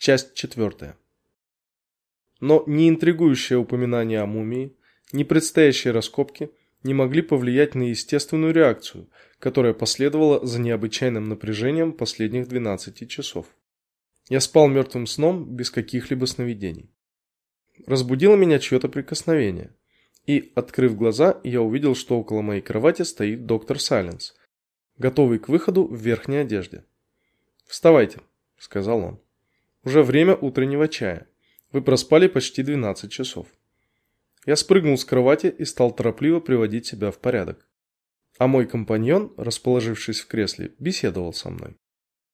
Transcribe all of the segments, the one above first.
Часть четвертая. Но ни интригующее упоминание о мумии, ни предстоящие раскопки не могли повлиять на естественную реакцию, которая последовала за необычайным напряжением последних 12 часов. Я спал мертвым сном без каких-либо сновидений. Разбудило меня чье-то прикосновение. И, открыв глаза, я увидел, что около моей кровати стоит доктор Сайленс, готовый к выходу в верхней одежде. «Вставайте», — сказал он. «Уже время утреннего чая. Вы проспали почти 12 часов». Я спрыгнул с кровати и стал торопливо приводить себя в порядок. А мой компаньон, расположившись в кресле, беседовал со мной.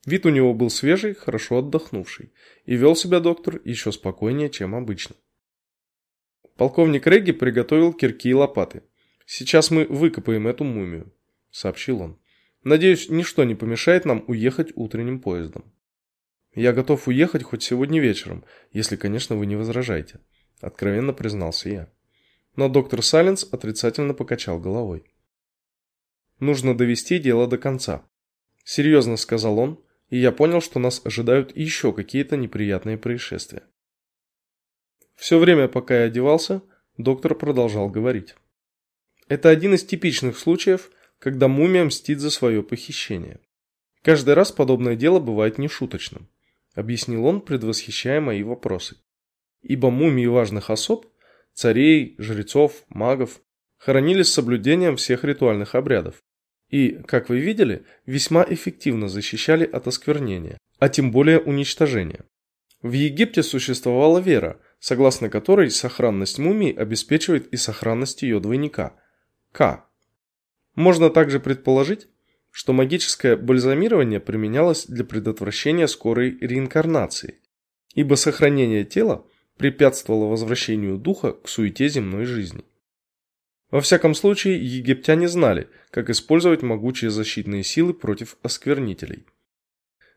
Вид у него был свежий, хорошо отдохнувший, и вел себя доктор еще спокойнее, чем обычно. Полковник Регги приготовил кирки и лопаты. Сейчас мы выкопаем эту мумию, сообщил он. Надеюсь, ничто не помешает нам уехать утренним поездом. Я готов уехать хоть сегодня вечером, если, конечно, вы не возражаете, откровенно признался я. Но доктор Сайленс отрицательно покачал головой. Нужно довести дело до конца. Серьезно сказал он, и я понял, что нас ожидают еще какие-то неприятные происшествия. Все время, пока я одевался, доктор продолжал говорить. Это один из типичных случаев, когда мумия мстит за свое похищение. Каждый раз подобное дело бывает нешуточным, объяснил он, предвосхищая мои вопросы. Ибо мумии важных особ, царей, жрецов, магов, хоронили с соблюдением всех ритуальных обрядов, и, как вы видели, весьма эффективно защищали от осквернения, а тем более уничтожения. В Египте существовала вера, согласно которой сохранность мумии обеспечивает и сохранность ее двойника – К. Можно также предположить, что магическое бальзамирование применялось для предотвращения скорой реинкарнации, ибо сохранение тела препятствовало возвращению духа к суете земной жизни. Во всяком случае, египтяне знали, как использовать могучие защитные силы против осквернителей.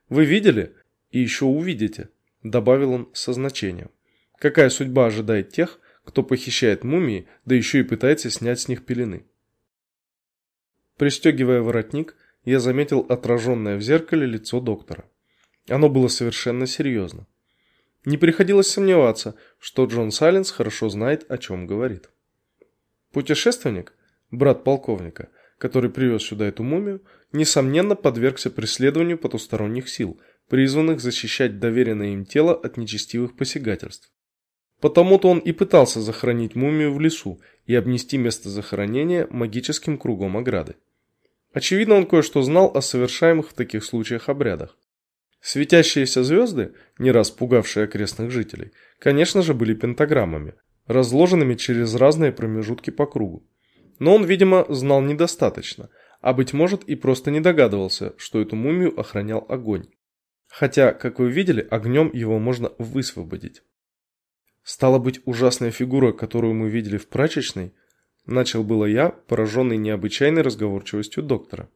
Вы видели и еще увидите, добавил он со значением. Какая судьба ожидает тех, кто похищает мумии, да еще и пытается снять с них пелены? Пристегивая воротник, я заметил отраженное в зеркале лицо доктора. Оно было совершенно серьезно. Не приходилось сомневаться, что Джон Сайленс хорошо знает, о чем говорит. Путешественник, брат полковника, который привез сюда эту мумию, несомненно подвергся преследованию потусторонних сил, призванных защищать доверенное им тело от нечестивых посягательств. Потому-то он и пытался захоронить мумию в лесу и обнести место захоронения магическим кругом ограды. Очевидно, он кое-что знал о совершаемых в таких случаях обрядах. Светящиеся звезды, не раз пугавшие окрестных жителей, конечно же, были пентаграммами, разложенными через разные промежутки по кругу. Но он, видимо, знал недостаточно, а быть может и просто не догадывался, что эту мумию охранял огонь. Хотя, как вы видели, огнем его можно высвободить. Стало быть, ужасная фигура, которую мы видели в прачечной, начал было я, пораженный необычайной разговорчивостью доктора.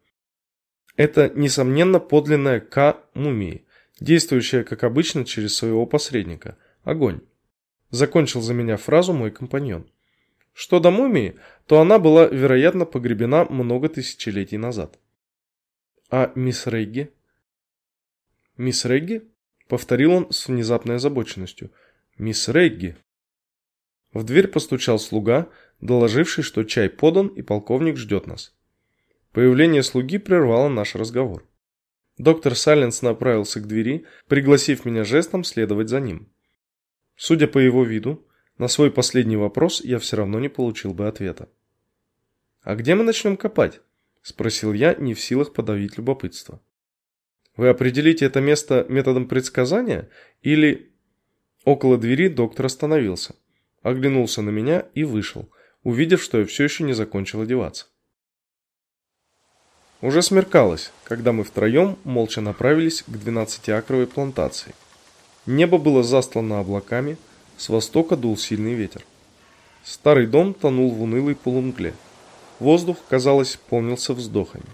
Это, несомненно, подлинная К мумии, действующая, как обычно, через своего посредника – огонь. Закончил за меня фразу мой компаньон. Что до мумии, то она была, вероятно, погребена много тысячелетий назад. А мисс Регги? Мисс Регги? Повторил он с внезапной озабоченностью. Мисс Регги. В дверь постучал слуга, доложивший, что чай подан и полковник ждет нас. Появление слуги прервало наш разговор. Доктор Сайленс направился к двери, пригласив меня жестом следовать за ним. Судя по его виду, на свой последний вопрос я все равно не получил бы ответа. «А где мы начнем копать?» – спросил я, не в силах подавить любопытство. «Вы определите это место методом предсказания или...» Около двери доктор остановился, оглянулся на меня и вышел, увидев, что я все еще не закончил одеваться. Уже смеркалось, когда мы втроем молча направились к 12-акровой плантации. Небо было застлано облаками, с востока дул сильный ветер. Старый дом тонул в унылой полумгле. Воздух, казалось, полнился вздохами.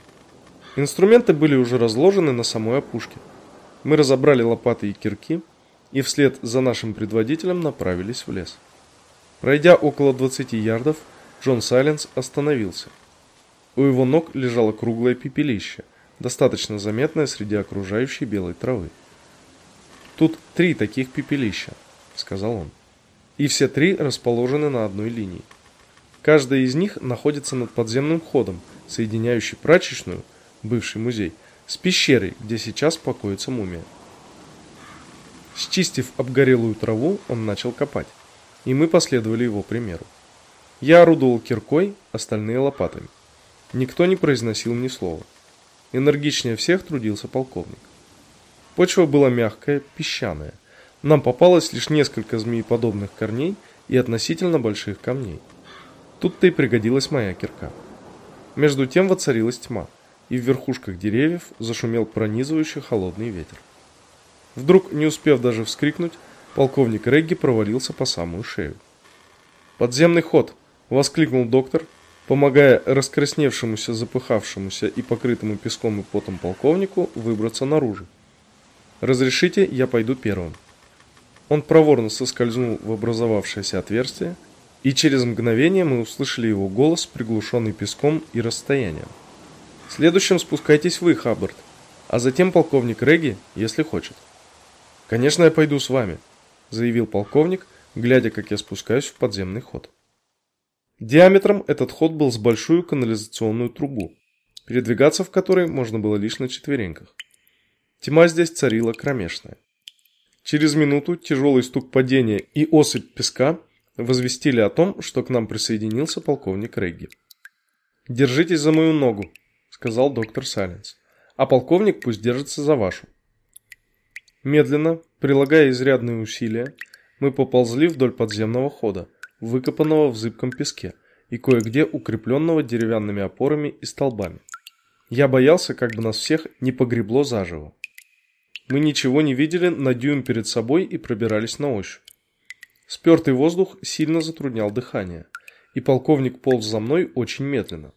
Инструменты были уже разложены на самой опушке. Мы разобрали лопаты и кирки и вслед за нашим предводителем направились в лес. Пройдя около 20 ярдов, Джон Сайленс остановился. У его ног лежало круглое пепелище, достаточно заметное среди окружающей белой травы. Тут три таких пепелища, сказал он. И все три расположены на одной линии. Каждая из них находится над подземным ходом, соединяющий прачечную, бывший музей, с пещерой, где сейчас покоится мумия. Счистив обгорелую траву, он начал копать, и мы последовали его примеру. Я орудовал киркой, остальные лопатами. Никто не произносил ни слова. Энергичнее всех трудился полковник. Почва была мягкая, песчаная. Нам попалось лишь несколько змееподобных корней и относительно больших камней. Тут-то и пригодилась моя кирка. Между тем воцарилась тьма, и в верхушках деревьев зашумел пронизывающий холодный ветер. Вдруг, не успев даже вскрикнуть, полковник Регги провалился по самую шею. «Подземный ход!» — воскликнул доктор, помогая раскрасневшемуся, запыхавшемуся и покрытому песком и потом полковнику выбраться наружу. «Разрешите, я пойду первым». Он проворно соскользнул в образовавшееся отверстие, и через мгновение мы услышали его голос, приглушенный песком и расстоянием. Следующим спускайтесь вы, Хаббард, а затем полковник Регги, если хочет. Конечно, я пойду с вами, заявил полковник, глядя, как я спускаюсь в подземный ход. Диаметром этот ход был с большую канализационную трубу, передвигаться в которой можно было лишь на четвереньках. Тьма здесь царила кромешная. Через минуту тяжелый стук падения и осыпь песка возвестили о том, что к нам присоединился полковник Регги. «Держитесь за мою ногу», — сказал доктор Сайленс, «а полковник пусть держится за вашу». Медленно, прилагая изрядные усилия, мы поползли вдоль подземного хода, выкопанного в зыбком песке и кое-где укрепленного деревянными опорами и столбами. Я боялся, как бы нас всех не погребло заживо. Мы ничего не видели на дюйм перед собой и пробирались на ощупь. Спертый воздух сильно затруднял дыхание, и полковник полз за мной очень медленно.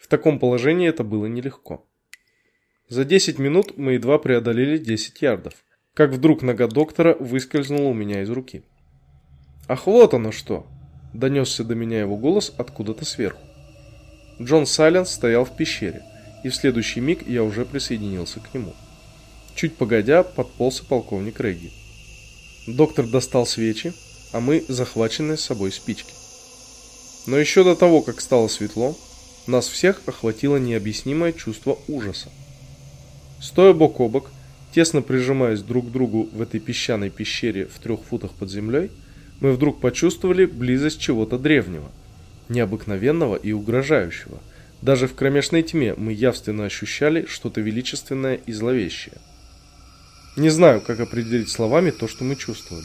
В таком положении это было нелегко. За 10 минут мы едва преодолели 10 ярдов, как вдруг нога доктора выскользнула у меня из руки. «Ах, вот оно что!» – донесся до меня его голос откуда-то сверху. Джон Сайленс стоял в пещере, и в следующий миг я уже присоединился к нему. Чуть погодя, подполз полковник Регги. Доктор достал свечи, а мы захвачены с собой спички. Но еще до того, как стало светло, нас всех охватило необъяснимое чувство ужаса. Стоя бок о бок, тесно прижимаясь друг к другу в этой песчаной пещере в трех футах под землей, мы вдруг почувствовали близость чего-то древнего, необыкновенного и угрожающего. Даже в кромешной тьме мы явственно ощущали что-то величественное и зловещее. Не знаю, как определить словами то, что мы чувствовали.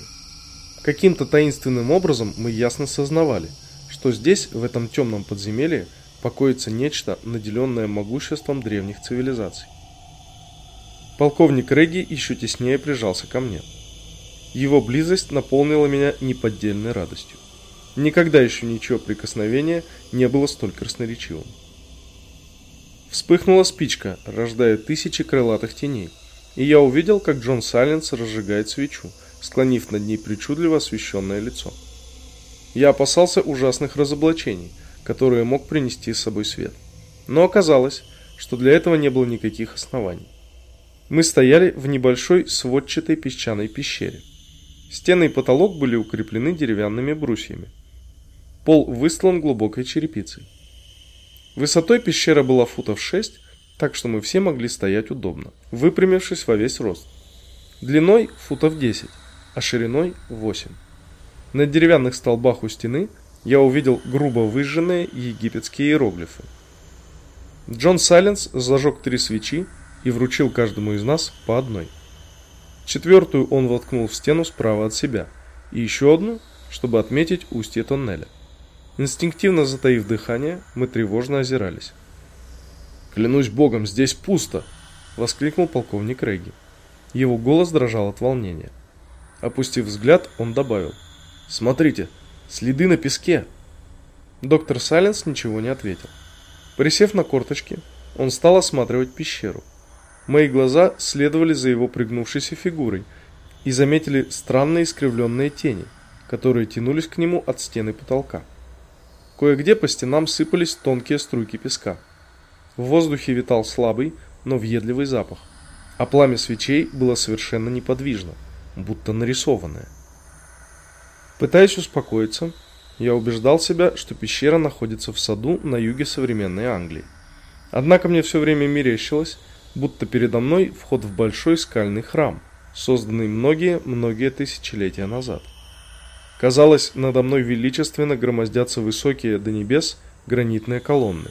Каким-то таинственным образом мы ясно сознавали, что здесь, в этом темном подземелье, покоится нечто, наделенное могуществом древних цивилизаций. Полковник Регги еще теснее прижался ко мне. Его близость наполнила меня неподдельной радостью. Никогда еще ничего прикосновения не было столь красноречивым. Вспыхнула спичка, рождая тысячи крылатых теней, и я увидел, как Джон Сайленс разжигает свечу, склонив над ней причудливо освещенное лицо. Я опасался ужасных разоблачений, которые мог принести с собой свет. Но оказалось, что для этого не было никаких оснований. Мы стояли в небольшой сводчатой песчаной пещере. Стены и потолок были укреплены деревянными брусьями. Пол выстлан глубокой черепицей. Высотой пещера была футов 6, так что мы все могли стоять удобно, выпрямившись во весь рост. Длиной футов 10, а шириной 8. На деревянных столбах у стены я увидел грубо выжженные египетские иероглифы. Джон Сайленс зажег три свечи и вручил каждому из нас по одной. Четвертую он воткнул в стену справа от себя, и еще одну, чтобы отметить устье тоннеля. Инстинктивно затаив дыхание, мы тревожно озирались. «Клянусь богом, здесь пусто!» — воскликнул полковник Регги. Его голос дрожал от волнения. Опустив взгляд, он добавил. «Смотрите, следы на песке!» Доктор Сайленс ничего не ответил. Присев на корточки, он стал осматривать пещеру. Мои глаза следовали за его пригнувшейся фигурой и заметили странные искривленные тени, которые тянулись к нему от стены потолка. Кое-где по стенам сыпались тонкие струйки песка. В воздухе витал слабый, но въедливый запах, а пламя свечей было совершенно неподвижно – будто нарисованное. Пытаясь успокоиться, я убеждал себя, что пещера находится в саду на юге современной Англии. Однако мне все время мерещилось, будто передо мной вход в большой скальный храм, созданный многие-многие тысячелетия назад. Казалось, надо мной величественно громоздятся высокие до небес гранитные колонны,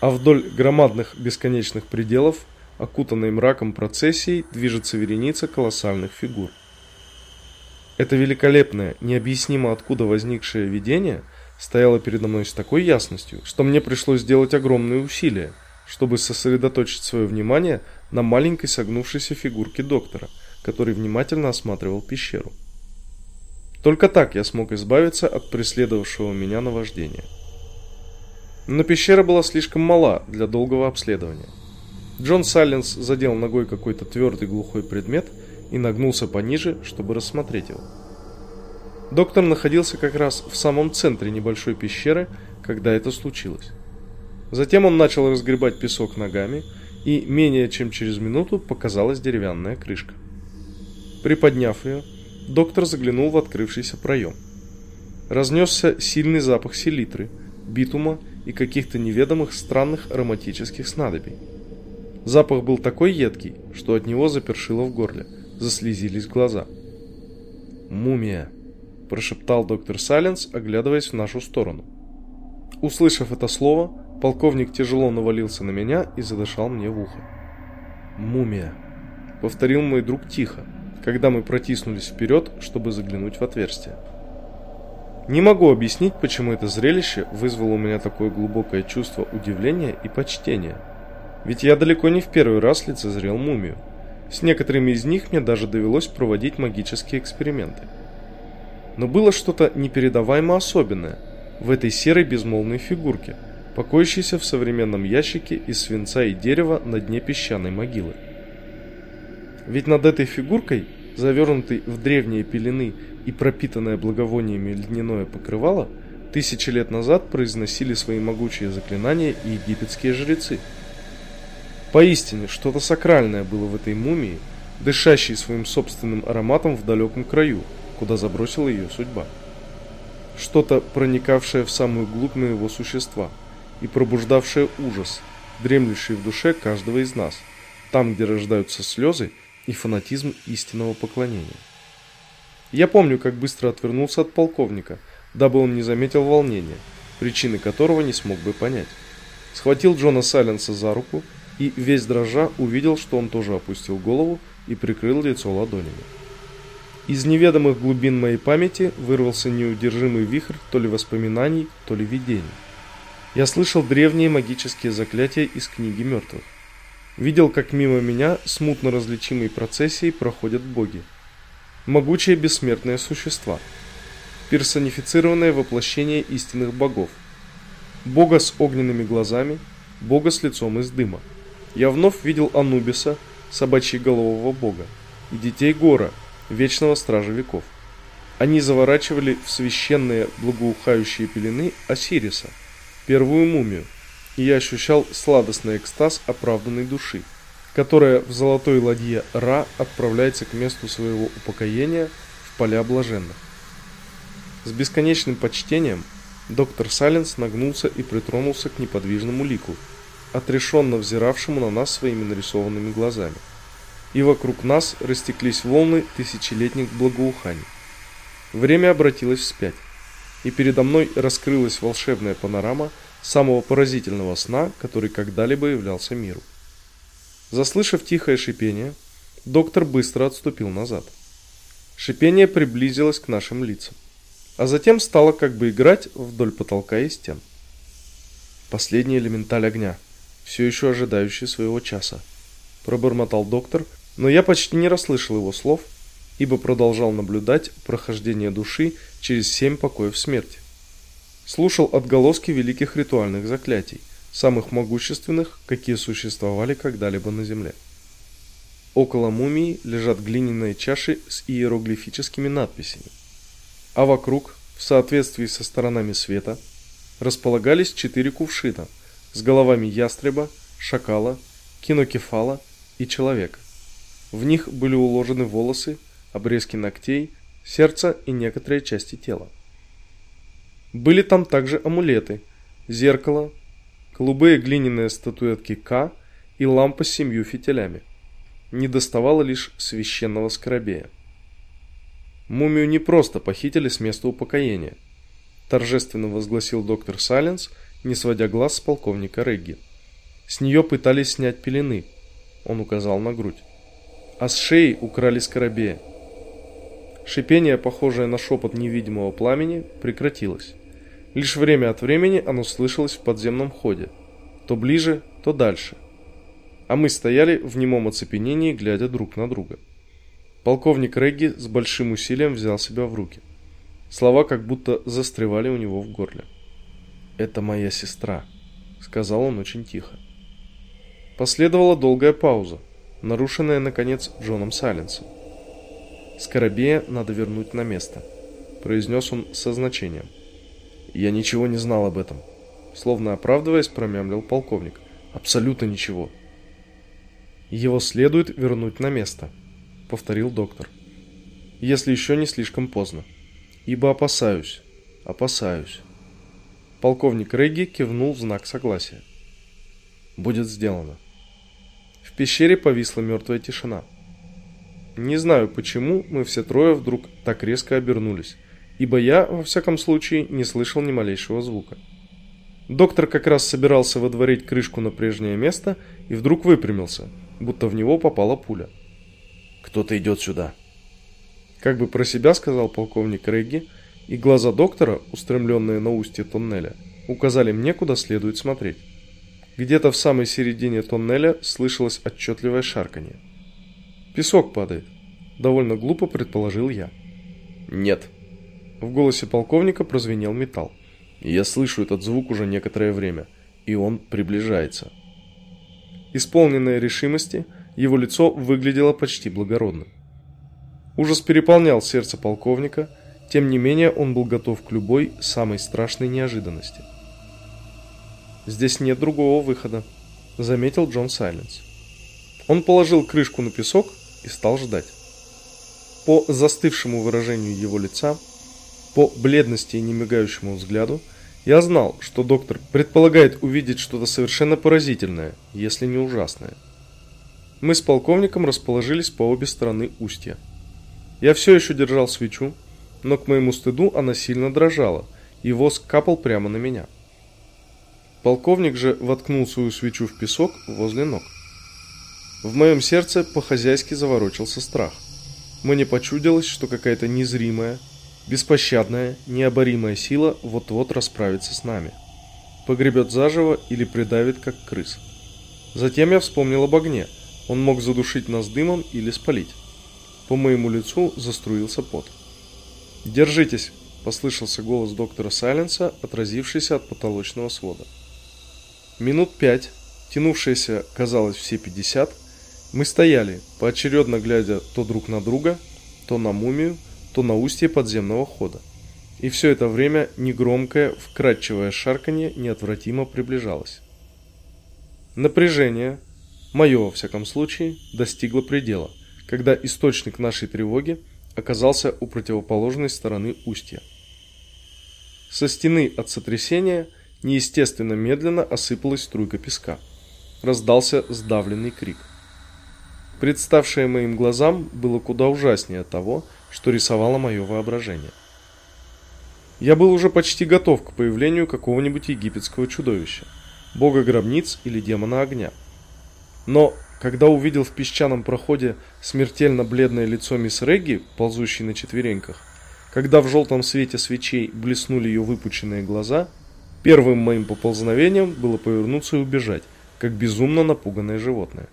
а вдоль громадных бесконечных пределов, окутанной мраком процессий, движется вереница колоссальных фигур. Это великолепное, необъяснимо откуда возникшее видение стояло передо мной с такой ясностью, что мне пришлось сделать огромные усилия, чтобы сосредоточить свое внимание на маленькой согнувшейся фигурке доктора, который внимательно осматривал пещеру. Только так я смог избавиться от преследовавшего меня наваждения. Но пещера была слишком мала для долгого обследования. Джон Сайленс задел ногой какой-то твердый глухой предмет и нагнулся пониже, чтобы рассмотреть его. Доктор находился как раз в самом центре небольшой пещеры, когда это случилось. Затем он начал разгребать песок ногами, и менее чем через минуту показалась деревянная крышка. Приподняв ее, доктор заглянул в открывшийся проем. Разнесся сильный запах селитры, битума и каких-то неведомых странных ароматических снадобий. Запах был такой едкий, что от него запершило в горле, заслезились глаза. «Мумия!» – прошептал доктор Сайленс, оглядываясь в нашу сторону. Услышав это слово, полковник тяжело навалился на меня и задышал мне в ухо. «Мумия!» – повторил мой друг тихо, когда мы протиснулись вперед, чтобы заглянуть в отверстие. Не могу объяснить, почему это зрелище вызвало у меня такое глубокое чувство удивления и почтения. Ведь я далеко не в первый раз лицезрел мумию. С некоторыми из них мне даже довелось проводить магические эксперименты. Но было что-то непередаваемо особенное в этой серой безмолвной фигурке, покоящейся в современном ящике из свинца и дерева на дне песчаной могилы. Ведь над этой фигуркой завернутый в древние пелены и пропитанное благовониями льняное покрывало, тысячи лет назад произносили свои могучие заклинания и египетские жрецы. Поистине, что-то сакральное было в этой мумии, дышащей своим собственным ароматом в далеком краю, куда забросила ее судьба. Что-то, проникавшее в самую глубь моего существа и пробуждавшее ужас, дремлющий в душе каждого из нас, там, где рождаются слезы и фанатизм истинного поклонения. Я помню, как быстро отвернулся от полковника, дабы он не заметил волнения, причины которого не смог бы понять. Схватил Джона Сайленса за руку и, весь дрожа, увидел, что он тоже опустил голову и прикрыл лицо ладонями. Из неведомых глубин моей памяти вырвался неудержимый вихрь то ли воспоминаний, то ли видений. Я слышал древние магические заклятия из книги мертвых. Видел, как мимо меня смутно различимой процессией проходят боги. Могучие бессмертные существа. Персонифицированное воплощение истинных богов. Бога с огненными глазами, бога с лицом из дыма. Я вновь видел Анубиса, собачьеголового бога, и детей Гора, вечного стража веков. Они заворачивали в священные благоухающие пелены Осириса, первую мумию, и я ощущал сладостный экстаз оправданной души, которая в золотой ладье Ра отправляется к месту своего упокоения в поля блаженных. С бесконечным почтением доктор Сайленс нагнулся и притронулся к неподвижному лику, отрешенно взиравшему на нас своими нарисованными глазами. И вокруг нас растеклись волны тысячелетних благоуханий. Время обратилось вспять, и передо мной раскрылась волшебная панорама – самого поразительного сна, который когда-либо являлся миру. Заслышав тихое шипение, доктор быстро отступил назад. Шипение приблизилось к нашим лицам, а затем стало как бы играть вдоль потолка и стен. Последний элементаль огня, все еще ожидающий своего часа, пробормотал доктор, но я почти не расслышал его слов, ибо продолжал наблюдать прохождение души через семь покоев смерти слушал отголоски великих ритуальных заклятий, самых могущественных, какие существовали когда-либо на Земле. Около мумии лежат глиняные чаши с иероглифическими надписями, а вокруг, в соответствии со сторонами света, располагались четыре кувшина с головами ястреба, шакала, кинокефала и человека. В них были уложены волосы, обрезки ногтей, сердца и некоторые части тела. Были там также амулеты, зеркало, голубые глиняные статуэтки К и лампа с семью фитилями. Не доставало лишь священного скоробея. Мумию не просто похитили с места упокоения, торжественно возгласил доктор Сайленс, не сводя глаз с полковника Регги. С нее пытались снять пелены, он указал на грудь. А с шеи украли скоробея. Шипение, похожее на шепот невидимого пламени, прекратилось. Лишь время от времени оно слышалось в подземном ходе, то ближе, то дальше. А мы стояли в немом оцепенении, глядя друг на друга. Полковник Регги с большим усилием взял себя в руки. Слова как будто застревали у него в горле. «Это моя сестра», — сказал он очень тихо. Последовала долгая пауза, нарушенная, наконец, Джоном Сайленсом. «Скоробея надо вернуть на место», — произнес он со значением. «Я ничего не знал об этом», — словно оправдываясь, промямлил полковник. «Абсолютно ничего». «Его следует вернуть на место», — повторил доктор. «Если еще не слишком поздно. Ибо опасаюсь, опасаюсь». Полковник Регги кивнул в знак согласия. «Будет сделано». В пещере повисла мертвая тишина. Не знаю, почему мы все трое вдруг так резко обернулись, ибо я, во всяком случае, не слышал ни малейшего звука. Доктор как раз собирался выдворить крышку на прежнее место и вдруг выпрямился, будто в него попала пуля. «Кто-то идет сюда», как бы про себя сказал полковник Регги, и глаза доктора, устремленные на устье тоннеля, указали мне, куда следует смотреть. Где-то в самой середине тоннеля слышалось отчетливое шарканье. Песок падает. Довольно глупо предположил я. Нет. В голосе полковника прозвенел металл. Я слышу этот звук уже некоторое время, и он приближается. Исполненное решимости, его лицо выглядело почти благородным. Ужас переполнял сердце полковника, тем не менее он был готов к любой самой страшной неожиданности. Здесь нет другого выхода, заметил Джон Сайленс. Он положил крышку на песок и стал ждать. По застывшему выражению его лица, по бледности и немигающему взгляду, я знал, что доктор предполагает увидеть что-то совершенно поразительное, если не ужасное. Мы с полковником расположились по обе стороны устья. Я все еще держал свечу, но к моему стыду она сильно дрожала, и воск капал прямо на меня. Полковник же воткнул свою свечу в песок возле ног. В моем сердце по-хозяйски заворочился страх. Мне почудилось, что какая-то незримая, беспощадная, необоримая сила вот-вот расправится с нами. Погребет заживо или придавит, как крыс. Затем я вспомнил об огне. Он мог задушить нас дымом или спалить. По моему лицу заструился пот. «Держитесь!» – послышался голос доктора Сайленса, отразившийся от потолочного свода. Минут пять, тянувшиеся, казалось, все пятьдесят, мы стояли, поочередно глядя то друг на друга, то на мумию, то на устье подземного хода. И все это время негромкое, вкрадчивое шарканье неотвратимо приближалось. Напряжение, мое во всяком случае, достигло предела, когда источник нашей тревоги оказался у противоположной стороны устья. Со стены от сотрясения – неестественно медленно осыпалась струйка песка. Раздался сдавленный крик. Представшее моим глазам было куда ужаснее того, что рисовало мое воображение. Я был уже почти готов к появлению какого-нибудь египетского чудовища, бога гробниц или демона огня. Но когда увидел в песчаном проходе смертельно бледное лицо мисс Регги, ползущей на четвереньках, когда в желтом свете свечей блеснули ее выпученные глаза, Первым моим поползновением было повернуться и убежать, как безумно напуганное животное.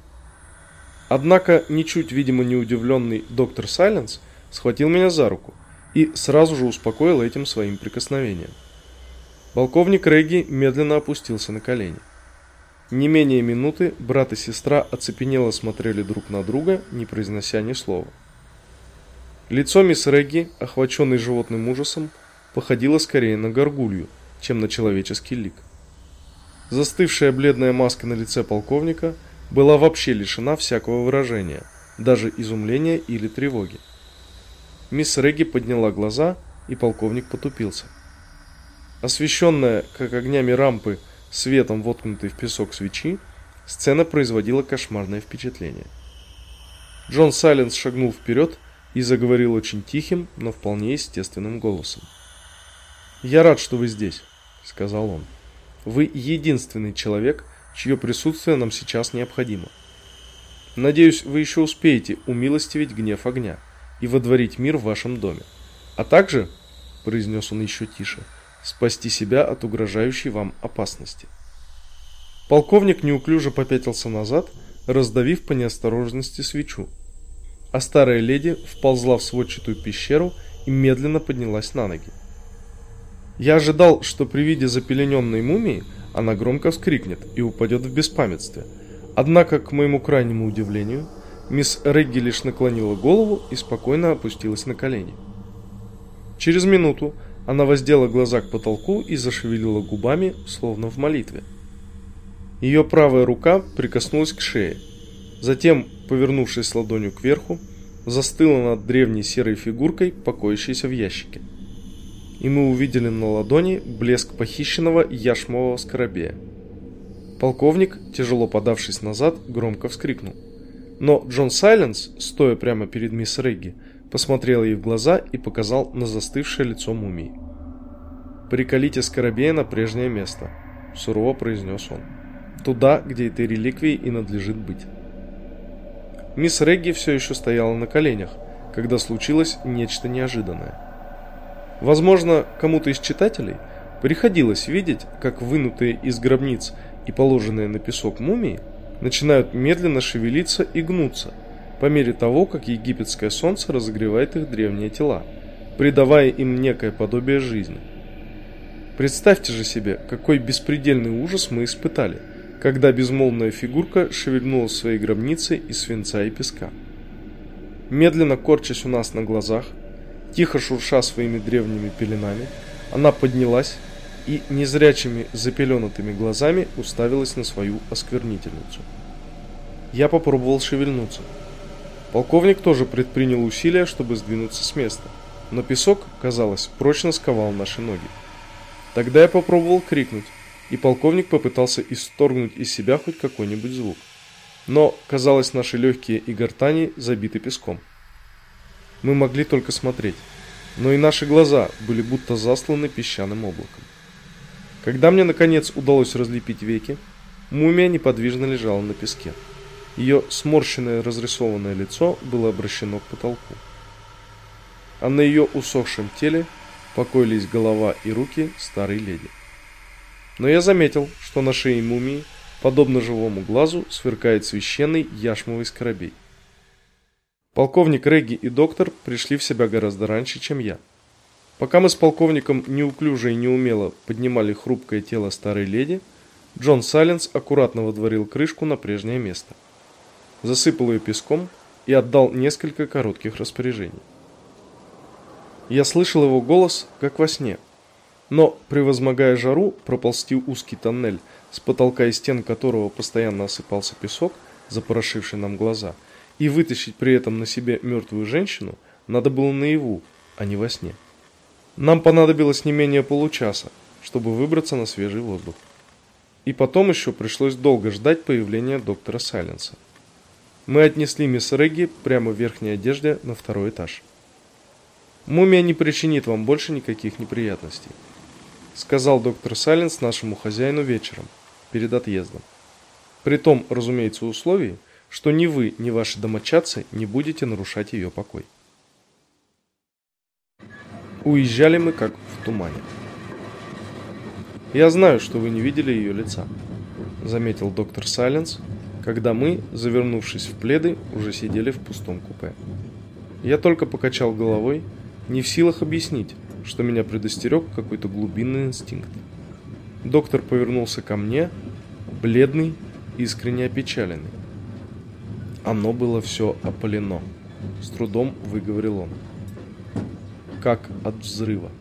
Однако, ничуть, видимо, не удивленный доктор Сайленс схватил меня за руку и сразу же успокоил этим своим прикосновением. Полковник Регги медленно опустился на колени. Не менее минуты брат и сестра оцепенело смотрели друг на друга, не произнося ни слова. Лицо мисс Регги, охваченной животным ужасом, походило скорее на горгулью – чем на человеческий лик. Застывшая бледная маска на лице полковника была вообще лишена всякого выражения, даже изумления или тревоги. Мисс Регги подняла глаза, и полковник потупился. Освещенная, как огнями рампы, светом воткнутой в песок свечи, сцена производила кошмарное впечатление. Джон Сайленс шагнул вперед и заговорил очень тихим, но вполне естественным голосом. «Я рад, что вы здесь», — сказал он. «Вы единственный человек, чье присутствие нам сейчас необходимо. Надеюсь, вы еще успеете умилостивить гнев огня и водворить мир в вашем доме. А также, — произнес он еще тише, — спасти себя от угрожающей вам опасности». Полковник неуклюже попятился назад, раздавив по неосторожности свечу. А старая леди вползла в сводчатую пещеру и медленно поднялась на ноги. Я ожидал, что при виде запелененной мумии она громко вскрикнет и упадет в беспамятстве. Однако, к моему крайнему удивлению, мисс Регги лишь наклонила голову и спокойно опустилась на колени. Через минуту она воздела глаза к потолку и зашевелила губами, словно в молитве. Ее правая рука прикоснулась к шее. Затем, повернувшись ладонью кверху, застыла над древней серой фигуркой, покоящейся в ящике и мы увидели на ладони блеск похищенного яшмового скоробея. Полковник, тяжело подавшись назад, громко вскрикнул. Но Джон Сайленс, стоя прямо перед мисс Регги, посмотрел ей в глаза и показал на застывшее лицо мумии. «Приколите скоробея на прежнее место», – сурово произнес он. «Туда, где этой реликвии и надлежит быть». Мисс Регги все еще стояла на коленях, когда случилось нечто неожиданное. Возможно, кому-то из читателей приходилось видеть, как вынутые из гробниц и положенные на песок мумии начинают медленно шевелиться и гнуться по мере того, как египетское солнце разогревает их древние тела, придавая им некое подобие жизни. Представьте же себе, какой беспредельный ужас мы испытали, когда безмолвная фигурка шевельнула своей гробницей из свинца и песка. Медленно корчась у нас на глазах, Тихо шурша своими древними пеленами, она поднялась и незрячими запеленутыми глазами уставилась на свою осквернительницу. Я попробовал шевельнуться. Полковник тоже предпринял усилия, чтобы сдвинуться с места, но песок, казалось, прочно сковал наши ноги. Тогда я попробовал крикнуть, и полковник попытался исторгнуть из себя хоть какой-нибудь звук. Но, казалось, наши легкие и гортани забиты песком мы могли только смотреть, но и наши глаза были будто засланы песчаным облаком. Когда мне наконец удалось разлепить веки, мумия неподвижно лежала на песке. Ее сморщенное разрисованное лицо было обращено к потолку. А на ее усохшем теле покоились голова и руки старой леди. Но я заметил, что на шее мумии, подобно живому глазу, сверкает священный яшмовый скоробей. Полковник Регги и доктор пришли в себя гораздо раньше, чем я. Пока мы с полковником неуклюже и неумело поднимали хрупкое тело старой леди, Джон Сайленс аккуратно водворил крышку на прежнее место. Засыпал ее песком и отдал несколько коротких распоряжений. Я слышал его голос, как во сне, но, превозмогая жару, проползти узкий тоннель, с потолка и стен которого постоянно осыпался песок, запорошивший нам глаза – и вытащить при этом на себе мертвую женщину надо было наяву, а не во сне. Нам понадобилось не менее получаса, чтобы выбраться на свежий воздух. И потом еще пришлось долго ждать появления доктора Сайленса. Мы отнесли мисс Регги прямо в верхней одежде на второй этаж. «Мумия не причинит вам больше никаких неприятностей», сказал доктор Сайленс нашему хозяину вечером, перед отъездом. При том, разумеется, условии, что ни вы, ни ваши домочадцы не будете нарушать ее покой. Уезжали мы как в тумане. «Я знаю, что вы не видели ее лица», — заметил доктор Сайленс, когда мы, завернувшись в пледы, уже сидели в пустом купе. Я только покачал головой, не в силах объяснить, что меня предостерег какой-то глубинный инстинкт. Доктор повернулся ко мне, бледный, искренне опечаленный. Оно было все опалено. С трудом выговорил он. Как от взрыва.